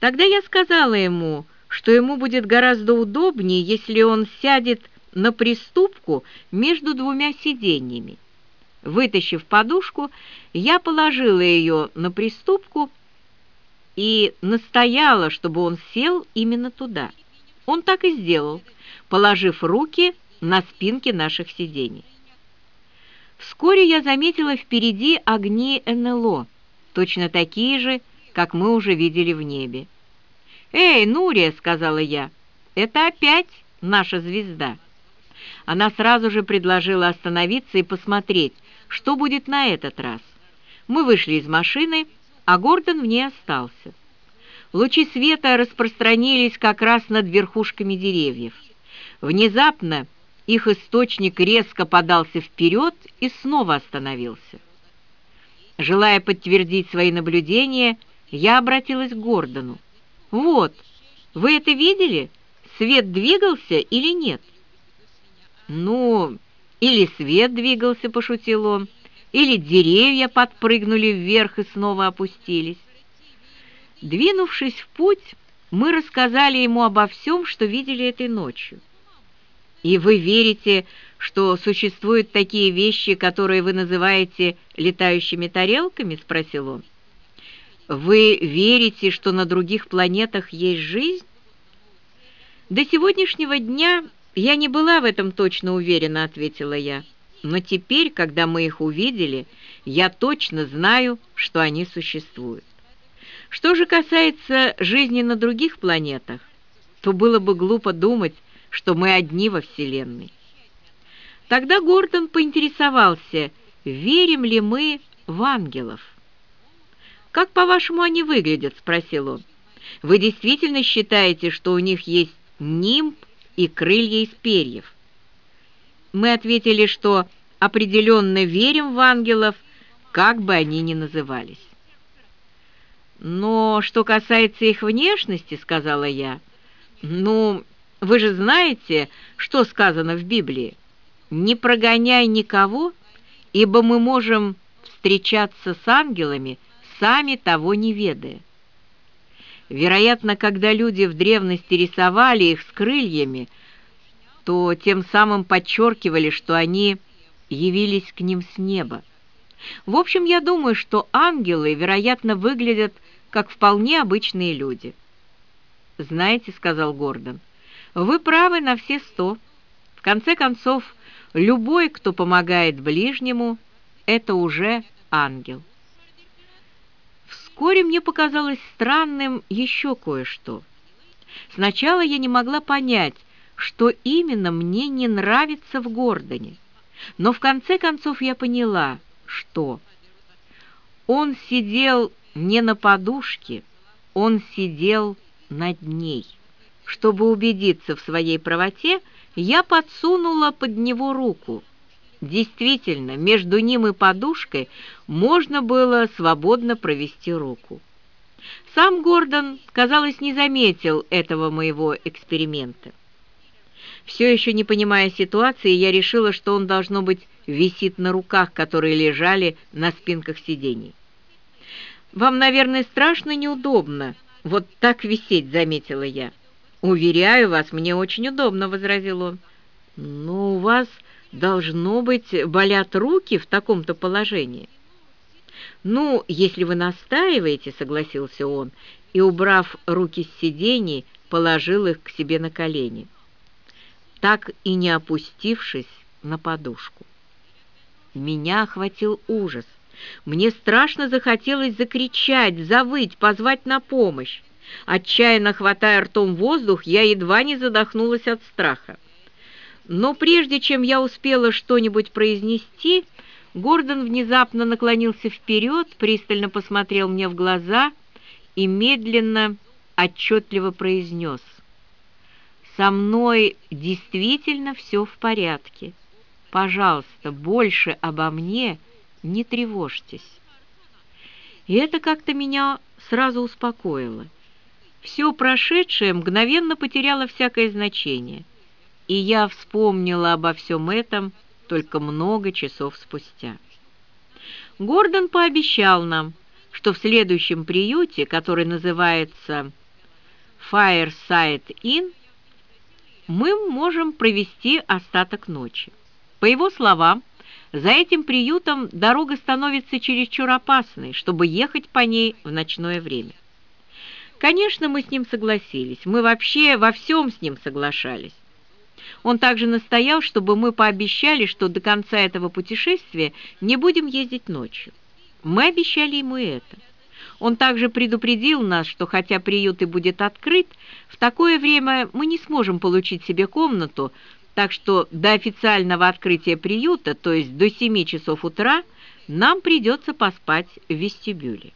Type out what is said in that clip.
Тогда я сказала ему, что ему будет гораздо удобнее, если он сядет на приступку между двумя сиденьями. Вытащив подушку, я положила ее на приступку и настояла, чтобы он сел именно туда. Он так и сделал, положив руки на спинки наших сидений. Вскоре я заметила впереди огни НЛО, точно такие же, как мы уже видели в небе. «Эй, Нурия!» — сказала я. «Это опять наша звезда». Она сразу же предложила остановиться и посмотреть, что будет на этот раз. Мы вышли из машины, а Гордон в ней остался. Лучи света распространились как раз над верхушками деревьев. Внезапно их источник резко подался вперед и снова остановился. Желая подтвердить свои наблюдения, я обратилась к Гордону. «Вот, вы это видели? Свет двигался или нет?» «Ну, или свет двигался», — пошутил он, «или деревья подпрыгнули вверх и снова опустились». Двинувшись в путь, мы рассказали ему обо всем, что видели этой ночью. И вы верите, что существуют такие вещи, которые вы называете летающими тарелками?» — спросил он. «Вы верите, что на других планетах есть жизнь?» «До сегодняшнего дня я не была в этом точно уверена», — ответила я. «Но теперь, когда мы их увидели, я точно знаю, что они существуют. Что же касается жизни на других планетах, то было бы глупо думать, что мы одни во Вселенной. Тогда Гордон поинтересовался, верим ли мы в ангелов. «Как, по-вашему, они выглядят?» — спросил он. «Вы действительно считаете, что у них есть нимб и крылья из перьев?» Мы ответили, что определенно верим в ангелов, как бы они ни назывались. «Но что касается их внешности, — сказала я, — ну, вы же знаете, что сказано в Библии? «Не прогоняй никого, ибо мы можем встречаться с ангелами, сами того не ведая». Вероятно, когда люди в древности рисовали их с крыльями, то тем самым подчеркивали, что они явились к ним с неба. В общем, я думаю, что ангелы, вероятно, выглядят как вполне обычные люди. «Знаете», — сказал Гордон, вы правы на все сто. В конце концов, любой, кто помогает ближнему, это уже ангел. Вскоре мне показалось странным еще кое-что. Сначала я не могла понять, что именно мне не нравится в Гордоне, но в конце концов я поняла, что он сидел не на подушке, он сидел над ней. Чтобы убедиться в своей правоте, я подсунула под него руку. Действительно, между ним и подушкой можно было свободно провести руку. Сам Гордон, казалось, не заметил этого моего эксперимента. Все еще не понимая ситуации, я решила, что он, должно быть, висит на руках, которые лежали на спинках сидений. «Вам, наверное, страшно неудобно вот так висеть», — заметила я. «Уверяю вас, мне очень удобно», — возразил он. «Но у вас, должно быть, болят руки в таком-то положении». «Ну, если вы настаиваете», — согласился он, и, убрав руки с сидений, положил их к себе на колени, так и не опустившись на подушку. Меня охватил ужас. Мне страшно захотелось закричать, завыть, позвать на помощь. Отчаянно хватая ртом воздух, я едва не задохнулась от страха. Но прежде чем я успела что-нибудь произнести, Гордон внезапно наклонился вперед, пристально посмотрел мне в глаза и медленно, отчетливо произнес. «Со мной действительно все в порядке. Пожалуйста, больше обо мне не тревожьтесь». И это как-то меня сразу успокоило. Все прошедшее мгновенно потеряло всякое значение, и я вспомнила обо всем этом только много часов спустя. Гордон пообещал нам, что в следующем приюте, который называется Fireside Inn мы можем провести остаток ночи. По его словам, за этим приютом дорога становится чересчур опасной, чтобы ехать по ней в ночное время. Конечно, мы с ним согласились, мы вообще во всем с ним соглашались. Он также настоял, чтобы мы пообещали, что до конца этого путешествия не будем ездить ночью. Мы обещали ему это. Он также предупредил нас, что хотя приют и будет открыт, в такое время мы не сможем получить себе комнату, так что до официального открытия приюта, то есть до 7 часов утра, нам придется поспать в вестибюле.